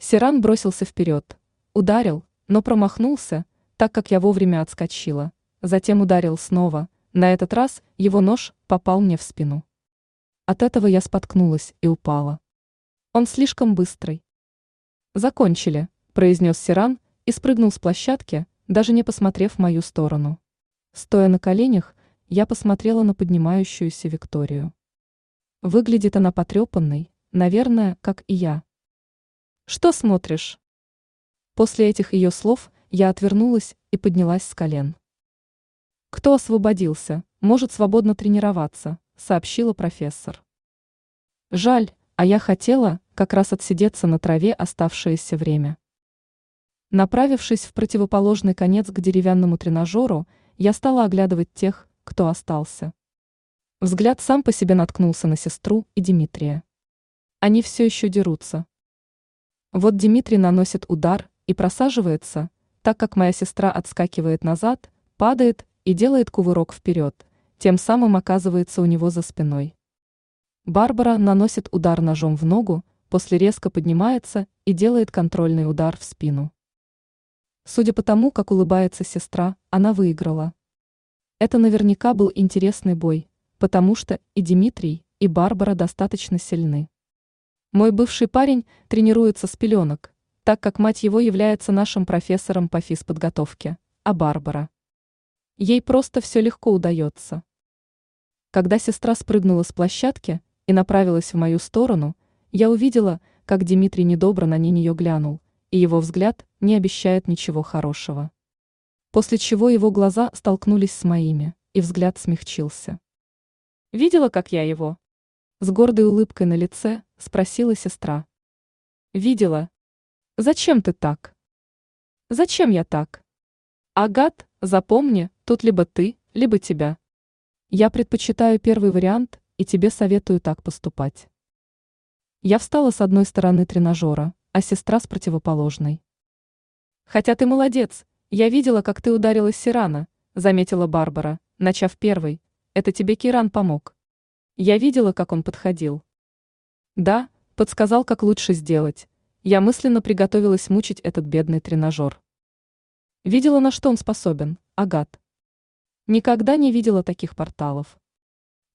Сиран бросился вперед, ударил, но промахнулся, так как я вовремя отскочила, затем ударил снова – на этот раз его нож попал мне в спину. От этого я споткнулась и упала. Он слишком быстрый. Закончили, произнес Сиран и спрыгнул с площадки, даже не посмотрев в мою сторону. Стоя на коленях, я посмотрела на поднимающуюся Викторию. Выглядит она потрепанной, наверное, как и я. Что смотришь? После этих ее слов я отвернулась и поднялась с колен. Кто освободился, может свободно тренироваться, сообщила профессор. Жаль, а я хотела как раз отсидеться на траве оставшееся время. Направившись в противоположный конец к деревянному тренажеру, я стала оглядывать тех, кто остался. Взгляд сам по себе наткнулся на сестру и Дмитрия. Они все еще дерутся. Вот Дмитрий наносит удар и просаживается, так как моя сестра отскакивает назад, падает и делает кувырок вперед, тем самым оказывается у него за спиной. Барбара наносит удар ножом в ногу, после резко поднимается и делает контрольный удар в спину. Судя по тому, как улыбается сестра, она выиграла. Это наверняка был интересный бой, потому что и Дмитрий, и Барбара достаточно сильны. Мой бывший парень тренируется с пеленок, так как мать его является нашим профессором по физподготовке, а Барбара. Ей просто все легко удается. Когда сестра спрыгнула с площадки и направилась в мою сторону, я увидела, как Дмитрий недобро на нее глянул, и его взгляд не обещает ничего хорошего. После чего его глаза столкнулись с моими, и взгляд смягчился. «Видела, как я его?» С гордой улыбкой на лице спросила сестра. «Видела. Зачем ты так?» «Зачем я так?» «Агат, запомни, тут либо ты, либо тебя. Я предпочитаю первый вариант, и тебе советую так поступать». Я встала с одной стороны тренажера, а сестра с противоположной. «Хотя ты молодец, я видела, как ты ударила Сирана», заметила Барбара, начав первой. «Это тебе Киран помог». Я видела, как он подходил. Да, подсказал, как лучше сделать. Я мысленно приготовилась мучить этот бедный тренажер. Видела, на что он способен, Агат. Никогда не видела таких порталов.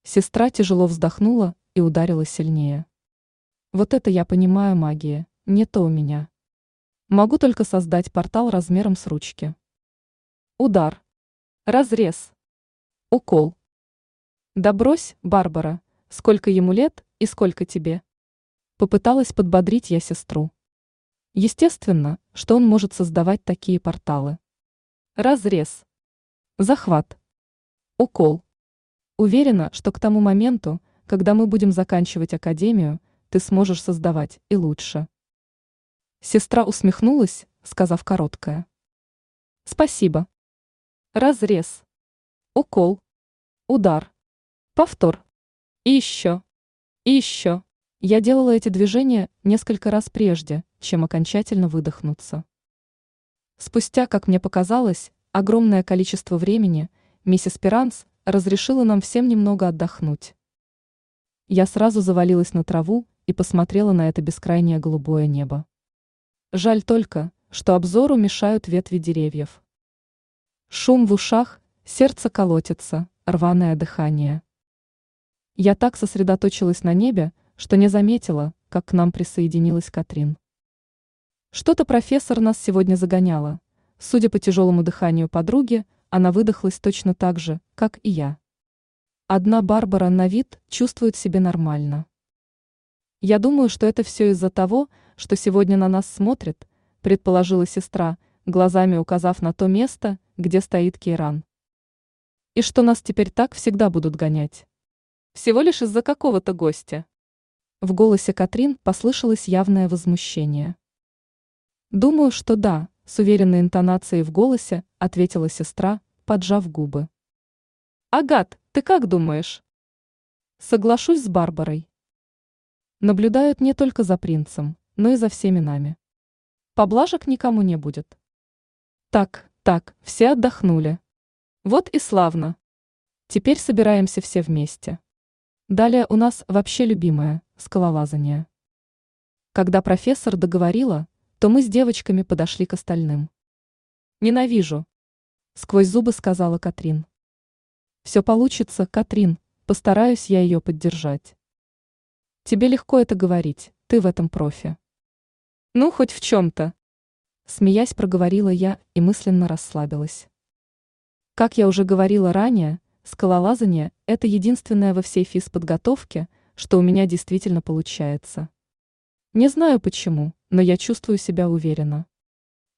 Сестра тяжело вздохнула и ударила сильнее. Вот это я понимаю магия, не то у меня. Могу только создать портал размером с ручки. Удар. Разрез. Укол. Да Барбара, сколько ему лет и сколько тебе? Попыталась подбодрить я сестру. Естественно, что он может создавать такие порталы. Разрез. Захват. Укол. Уверена, что к тому моменту, когда мы будем заканчивать академию, ты сможешь создавать и лучше. Сестра усмехнулась, сказав короткое. Спасибо. Разрез. Укол. Удар. Повтор. И еще. И еще. Я делала эти движения несколько раз прежде, чем окончательно выдохнуться. Спустя, как мне показалось, огромное количество времени, миссис Пиранс разрешила нам всем немного отдохнуть. Я сразу завалилась на траву и посмотрела на это бескрайнее голубое небо. Жаль только, что обзору мешают ветви деревьев. Шум в ушах, сердце колотится, рваное дыхание. Я так сосредоточилась на небе, что не заметила, как к нам присоединилась Катрин. Что-то профессор нас сегодня загоняла. Судя по тяжелому дыханию подруги, она выдохлась точно так же, как и я. Одна Барбара на вид чувствует себя нормально. Я думаю, что это все из-за того, что сегодня на нас смотрит, предположила сестра, глазами указав на то место, где стоит Кейран. И что нас теперь так всегда будут гонять. Всего лишь из-за какого-то гостя. В голосе Катрин послышалось явное возмущение. Думаю, что да, с уверенной интонацией в голосе ответила сестра, поджав губы. Агат, ты как думаешь? Соглашусь с Барбарой. Наблюдают не только за принцем, но и за всеми нами. Поблажек никому не будет. Так, так, все отдохнули. Вот и славно. Теперь собираемся все вместе. Далее у нас вообще любимое – скалолазание. Когда профессор договорила, то мы с девочками подошли к остальным. «Ненавижу», – сквозь зубы сказала Катрин. «Все получится, Катрин, постараюсь я ее поддержать». Тебе легко это говорить, ты в этом профи. Ну, хоть в чем-то. Смеясь, проговорила я и мысленно расслабилась. Как я уже говорила ранее, скалолазание – это единственное во всей физподготовке, что у меня действительно получается. Не знаю почему, но я чувствую себя уверенно.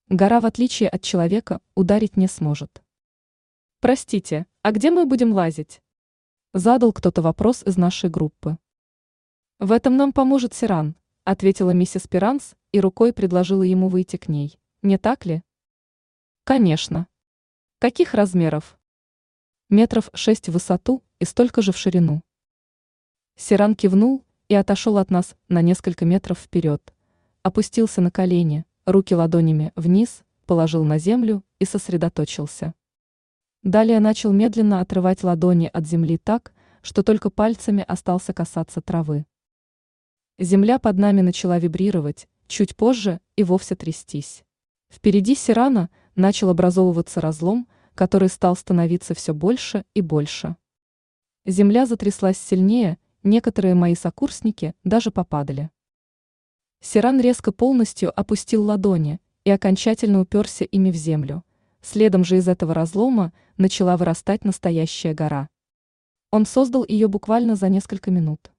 Гора, в отличие от человека, ударить не сможет. Простите, а где мы будем лазить? Задал кто-то вопрос из нашей группы. В этом нам поможет Сиран, ответила миссис Пиранс и рукой предложила ему выйти к ней. Не так ли? Конечно. Каких размеров? Метров шесть в высоту и столько же в ширину. Сиран кивнул и отошел от нас на несколько метров вперед. Опустился на колени, руки ладонями вниз, положил на землю и сосредоточился. Далее начал медленно отрывать ладони от земли так, что только пальцами остался касаться травы. Земля под нами начала вибрировать, чуть позже и вовсе трястись. Впереди Сирана начал образовываться разлом, который стал становиться все больше и больше. Земля затряслась сильнее, некоторые мои сокурсники даже попадали. Сиран резко полностью опустил ладони и окончательно уперся ими в землю. Следом же из этого разлома начала вырастать настоящая гора. Он создал ее буквально за несколько минут.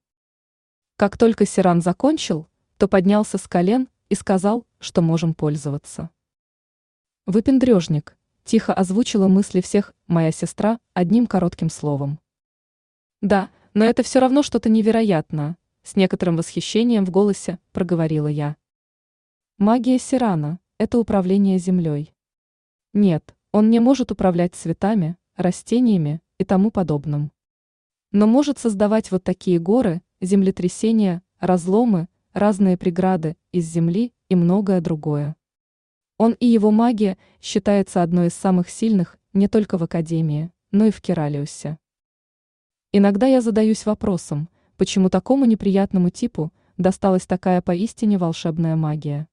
Как только Сиран закончил, то поднялся с колен и сказал, что можем пользоваться. Выпендрежник, тихо озвучила мысли всех моя сестра одним коротким словом. Да, но это все равно что-то невероятное, с некоторым восхищением в голосе проговорила я. Магия Сирана – это управление землей. Нет, он не может управлять цветами, растениями и тому подобным. Но может создавать вот такие горы землетрясения, разломы, разные преграды из земли и многое другое. Он и его магия считается одной из самых сильных не только в Академии, но и в Кералиусе. Иногда я задаюсь вопросом, почему такому неприятному типу досталась такая поистине волшебная магия.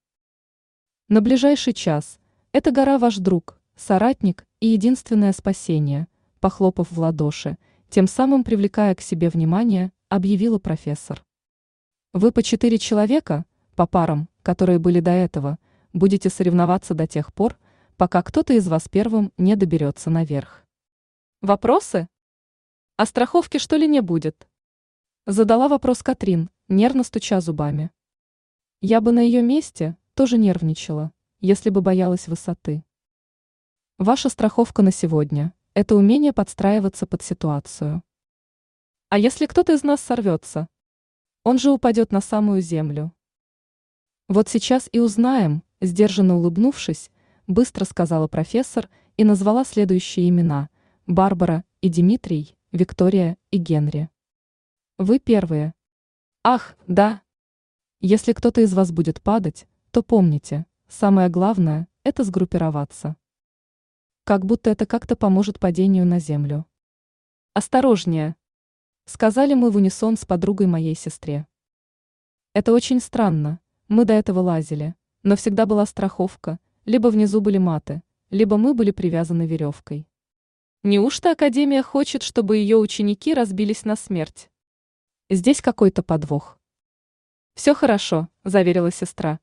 На ближайший час эта гора ваш друг, соратник и единственное спасение, похлопав в ладоши, тем самым привлекая к себе внимание объявила профессор. Вы по четыре человека, по парам, которые были до этого, будете соревноваться до тех пор, пока кто-то из вас первым не доберется наверх. Вопросы? А страховки что ли не будет? Задала вопрос Катрин, нервно стуча зубами. Я бы на ее месте тоже нервничала, если бы боялась высоты. Ваша страховка на сегодня – это умение подстраиваться под ситуацию. А если кто-то из нас сорвется? Он же упадет на самую землю. Вот сейчас и узнаем, сдержанно улыбнувшись, быстро сказала профессор и назвала следующие имена – Барбара и Дмитрий, Виктория и Генри. Вы первые. Ах, да. Если кто-то из вас будет падать, то помните, самое главное – это сгруппироваться. Как будто это как-то поможет падению на землю. Осторожнее, Сказали мы в унисон с подругой моей сестре. Это очень странно. Мы до этого лазили, но всегда была страховка, либо внизу были маты, либо мы были привязаны веревкой. Неужто Академия хочет, чтобы ее ученики разбились на смерть? Здесь какой-то подвох. Все хорошо, заверила сестра.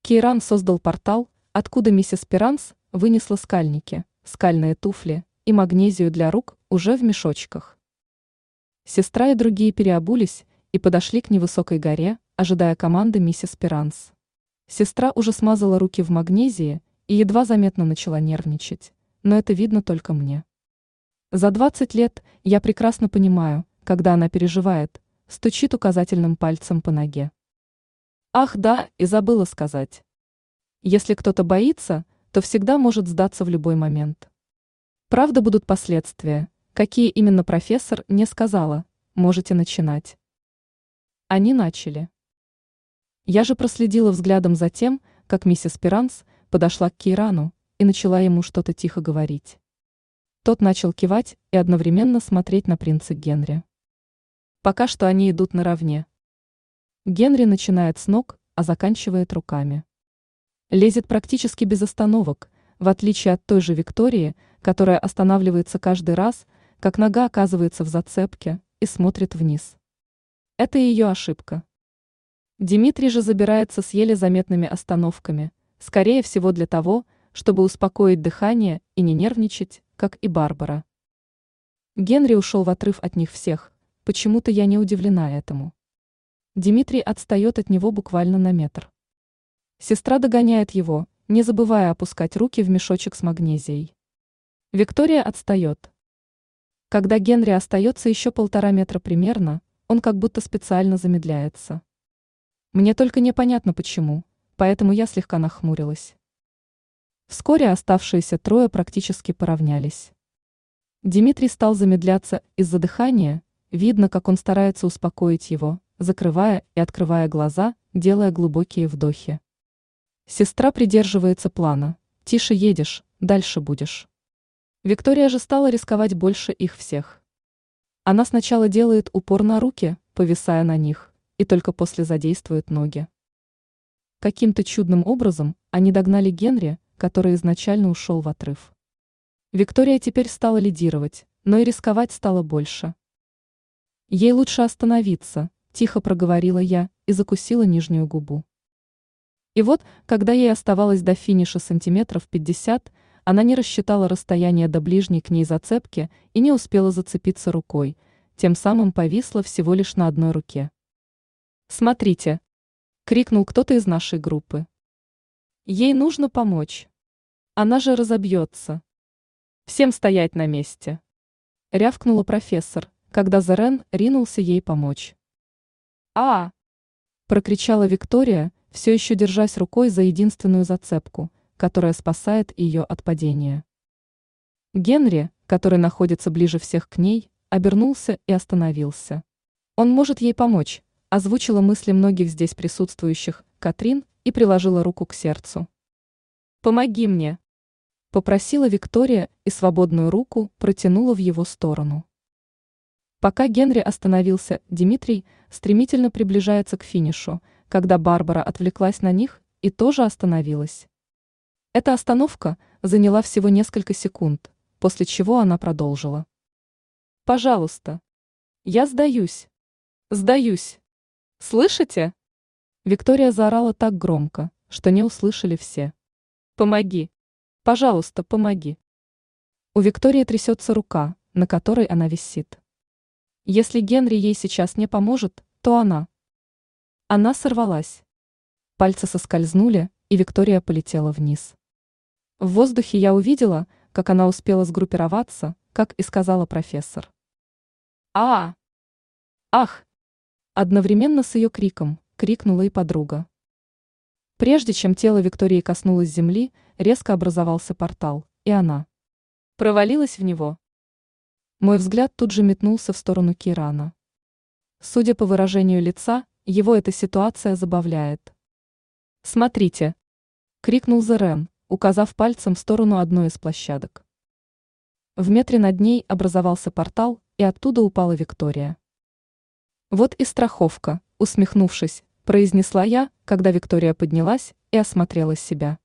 Кейран создал портал, откуда миссис Пиранс вынесла скальники, скальные туфли и магнезию для рук уже в мешочках. Сестра и другие переобулись и подошли к невысокой горе, ожидая команды миссис Пиранс. Сестра уже смазала руки в магнезии и едва заметно начала нервничать, но это видно только мне. За 20 лет я прекрасно понимаю, когда она переживает, стучит указательным пальцем по ноге. Ах да, и забыла сказать. Если кто-то боится, то всегда может сдаться в любой момент. Правда будут последствия, Какие именно профессор не сказала, можете начинать. Они начали. Я же проследила взглядом за тем, как миссис Пиранс подошла к Кейрану и начала ему что-то тихо говорить. Тот начал кивать и одновременно смотреть на принца Генри. Пока что они идут наравне. Генри начинает с ног, а заканчивает руками. Лезет практически без остановок, в отличие от той же Виктории, которая останавливается каждый раз, как нога оказывается в зацепке и смотрит вниз. Это ее ошибка. Дмитрий же забирается с еле заметными остановками, скорее всего для того, чтобы успокоить дыхание и не нервничать, как и Барбара. Генри ушел в отрыв от них всех, почему-то я не удивлена этому. Дмитрий отстает от него буквально на метр. Сестра догоняет его, не забывая опускать руки в мешочек с магнезией. Виктория отстает. Когда Генри остается еще полтора метра примерно, он как будто специально замедляется. Мне только непонятно почему, поэтому я слегка нахмурилась. Вскоре оставшиеся трое практически поравнялись. Дмитрий стал замедляться из-за дыхания, видно, как он старается успокоить его, закрывая и открывая глаза, делая глубокие вдохи. Сестра придерживается плана. Тише едешь, дальше будешь. Виктория же стала рисковать больше их всех. Она сначала делает упор на руки, повисая на них, и только после задействует ноги. Каким-то чудным образом они догнали Генри, который изначально ушел в отрыв. Виктория теперь стала лидировать, но и рисковать стало больше. Ей лучше остановиться, тихо проговорила я и закусила нижнюю губу. И вот, когда ей оставалось до финиша сантиметров 50, она не рассчитала расстояние до ближней к ней зацепки и не успела зацепиться рукой, тем самым повисла всего лишь на одной руке. «Смотрите!» — крикнул кто-то из нашей группы. Ей нужно помочь. Она же разобьется. Всем стоять на месте. Рявкнула профессор, когда Зарен ринулся ей помочь. А! прокричала Виктория, все еще держась рукой за единственную зацепку, которая спасает ее от падения. Генри, который находится ближе всех к ней, обернулся и остановился. Он может ей помочь, озвучила мысли многих здесь присутствующих, Катрин, и приложила руку к сердцу. «Помоги мне!» – попросила Виктория и свободную руку протянула в его сторону. Пока Генри остановился, Дмитрий стремительно приближается к финишу, когда Барбара отвлеклась на них и тоже остановилась. Эта остановка заняла всего несколько секунд, после чего она продолжила. «Пожалуйста. Я сдаюсь. Сдаюсь. Слышите?» Виктория заорала так громко, что не услышали все. «Помоги! Пожалуйста, помоги!» У Виктории трясется рука, на которой она висит. Если Генри ей сейчас не поможет, то она. Она сорвалась. Пальцы соскользнули, и Виктория полетела вниз. В воздухе я увидела, как она успела сгруппироваться, как и сказала профессор. а Ах! Одновременно с ее криком крикнула и подруга. Прежде чем тело Виктории коснулось земли, резко образовался портал, и она провалилась в него. Мой взгляд тут же метнулся в сторону Кирана. Судя по выражению лица, его эта ситуация забавляет. «Смотрите!» — крикнул Зерен, указав пальцем в сторону одной из площадок. В метре над ней образовался портал, и оттуда упала Виктория. Вот и страховка, усмехнувшись, произнесла я, когда Виктория поднялась и осмотрела себя.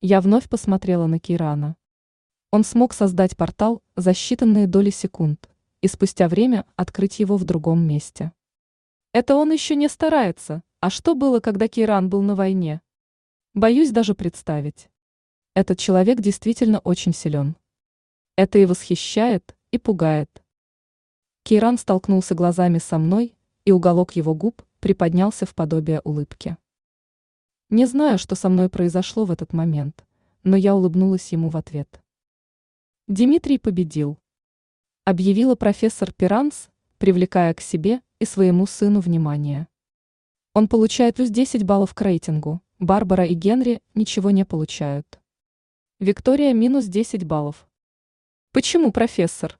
Я вновь посмотрела на Кирана. Он смог создать портал за считанные доли секунд и спустя время открыть его в другом месте. Это он еще не старается, а что было, когда Киран был на войне? Боюсь даже представить. Этот человек действительно очень силен. Это и восхищает, и пугает. Киран столкнулся глазами со мной, и уголок его губ приподнялся в подобие улыбки. Не знаю, что со мной произошло в этот момент, но я улыбнулась ему в ответ. Дмитрий победил. Объявила профессор Пиранс, привлекая к себе и своему сыну внимание. Он получает плюс 10 баллов к рейтингу, Барбара и Генри ничего не получают. Виктория минус 10 баллов. Почему, профессор?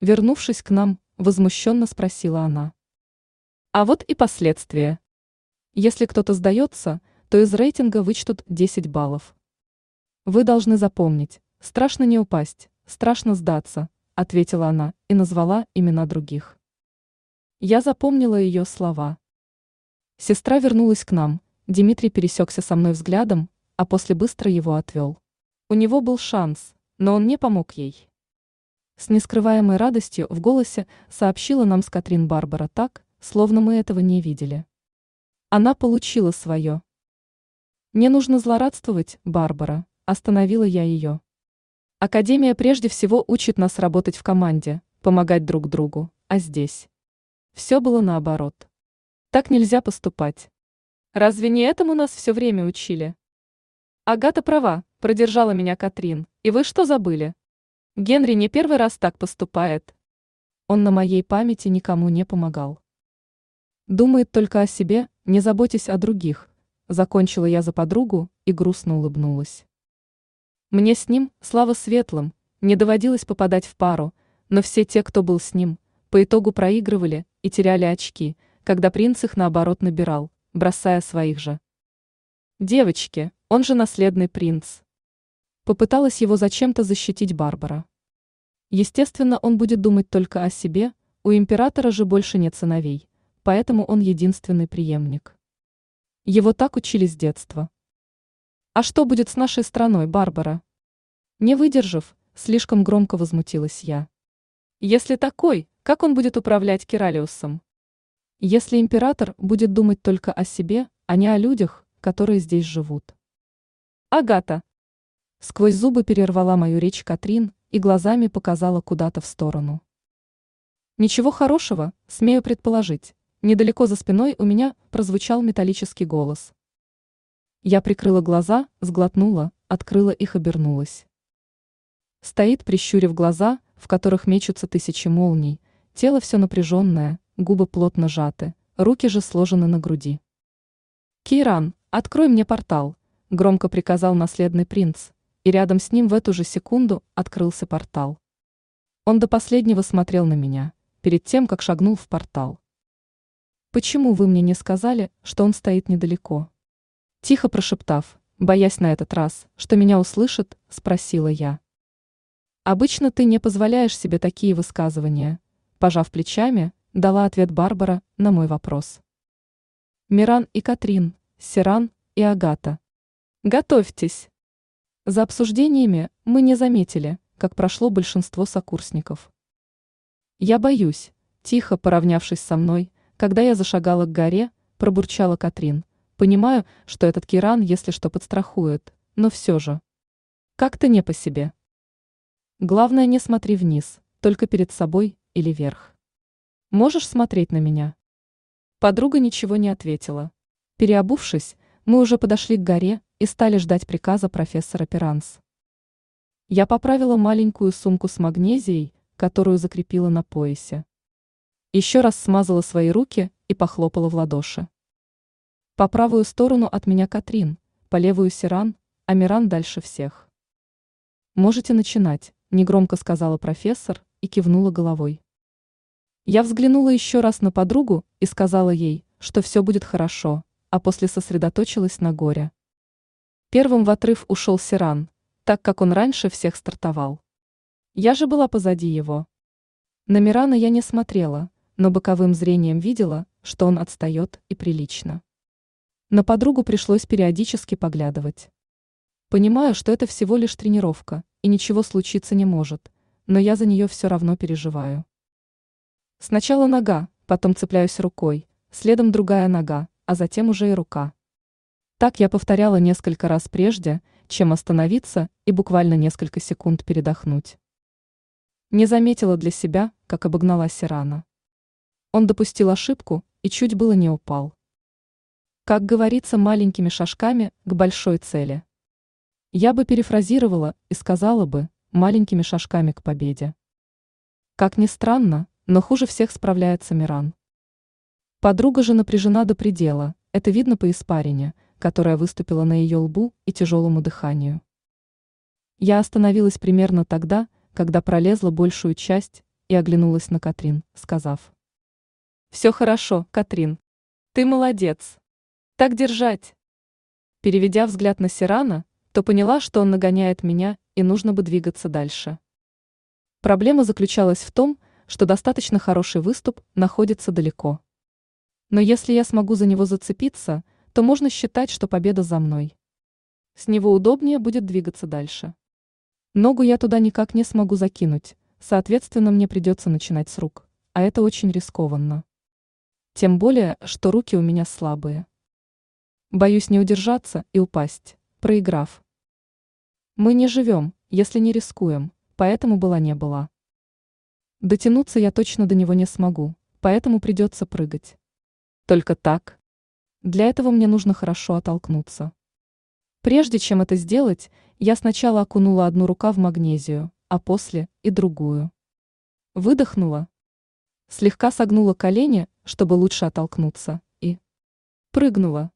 Вернувшись к нам, возмущенно спросила она. А вот и последствия. Если кто-то сдается, то из рейтинга вычтут 10 баллов. Вы должны запомнить, страшно не упасть, страшно сдаться, ответила она и назвала имена других. Я запомнила ее слова. Сестра вернулась к нам, Дмитрий пересекся со мной взглядом, а после быстро его отвел. У него был шанс, но он не помог ей. С нескрываемой радостью в голосе сообщила нам с Катрин Барбара так, словно мы этого не видели. Она получила свое. Не нужно злорадствовать, Барбара, остановила я ее. Академия прежде всего учит нас работать в команде, помогать друг другу, а здесь. Все было наоборот. Так нельзя поступать. Разве не этому нас все время учили? Агата права, продержала меня Катрин. И вы что забыли? Генри не первый раз так поступает. Он на моей памяти никому не помогал. Думает только о себе, не заботясь о других. Закончила я за подругу и грустно улыбнулась. Мне с ним, слава светлым, не доводилось попадать в пару, но все те, кто был с ним, по итогу проигрывали и теряли очки, когда принц их наоборот набирал, бросая своих же. Девочки, он же наследный принц. Попыталась его зачем-то защитить Барбара. Естественно, он будет думать только о себе, у императора же больше нет сыновей, поэтому он единственный преемник. Его так учили с детства. А что будет с нашей страной, Барбара? Не выдержав, слишком громко возмутилась я. Если такой, как он будет управлять Киралиусом? Если император будет думать только о себе, а не о людях, которые здесь живут. Агата. Сквозь зубы перервала мою речь Катрин и глазами показала куда-то в сторону. Ничего хорошего, смею предположить. Недалеко за спиной у меня прозвучал металлический голос. Я прикрыла глаза, сглотнула, открыла их, обернулась. Стоит, прищурив глаза, в которых мечутся тысячи молний, тело все напряженное, губы плотно сжаты, руки же сложены на груди. «Кейран, открой мне портал», — громко приказал наследный принц, и рядом с ним в эту же секунду открылся портал. Он до последнего смотрел на меня, перед тем, как шагнул в портал. «Почему вы мне не сказали, что он стоит недалеко?» Тихо прошептав, боясь на этот раз, что меня услышат, спросила я. Обычно ты не позволяешь себе такие высказывания. Пожав плечами, дала ответ Барбара на мой вопрос. Миран и Катрин, Сиран и Агата. Готовьтесь. За обсуждениями мы не заметили, как прошло большинство сокурсников. Я боюсь, тихо поравнявшись со мной, когда я зашагала к горе, пробурчала Катрин – Понимаю, что этот Киран, если что, подстрахует, но все же. Как-то не по себе. Главное, не смотри вниз, только перед собой или вверх. Можешь смотреть на меня? Подруга ничего не ответила. Переобувшись, мы уже подошли к горе и стали ждать приказа профессора Пиранс. Я поправила маленькую сумку с магнезией, которую закрепила на поясе. Еще раз смазала свои руки и похлопала в ладоши. По правую сторону от меня Катрин, по левую Сиран, а Миран дальше всех. «Можете начинать», – негромко сказала профессор и кивнула головой. Я взглянула еще раз на подругу и сказала ей, что все будет хорошо, а после сосредоточилась на горе. Первым в отрыв ушел Сиран, так как он раньше всех стартовал. Я же была позади его. На Мирана я не смотрела, но боковым зрением видела, что он отстает и прилично. На подругу пришлось периодически поглядывать. Понимаю, что это всего лишь тренировка, и ничего случиться не может, но я за нее все равно переживаю. Сначала нога, потом цепляюсь рукой, следом другая нога, а затем уже и рука. Так я повторяла несколько раз прежде, чем остановиться и буквально несколько секунд передохнуть. Не заметила для себя, как обогнала Сирана. Он допустил ошибку и чуть было не упал. Как говорится, маленькими шажками к большой цели. Я бы перефразировала и сказала бы маленькими шажками к победе. Как ни странно, но хуже всех справляется Миран. Подруга же напряжена до предела, это видно по испарине, которая выступила на ее лбу и тяжелому дыханию. Я остановилась примерно тогда, когда пролезла большую часть и оглянулась на Катрин, сказав. «Все хорошо, Катрин. Ты молодец». Так держать. Переведя взгляд на Сирана, то поняла, что он нагоняет меня, и нужно бы двигаться дальше. Проблема заключалась в том, что достаточно хороший выступ находится далеко. Но если я смогу за него зацепиться, то можно считать, что победа за мной. С него удобнее будет двигаться дальше. Ногу я туда никак не смогу закинуть, соответственно, мне придется начинать с рук, а это очень рискованно. Тем более, что руки у меня слабые. Боюсь не удержаться и упасть, проиграв. Мы не живем, если не рискуем, поэтому была не была. Дотянуться я точно до него не смогу, поэтому придется прыгать. Только так. Для этого мне нужно хорошо оттолкнуться. Прежде чем это сделать, я сначала окунула одну рука в магнезию, а после и другую. Выдохнула. Слегка согнула колени, чтобы лучше оттолкнуться, и прыгнула.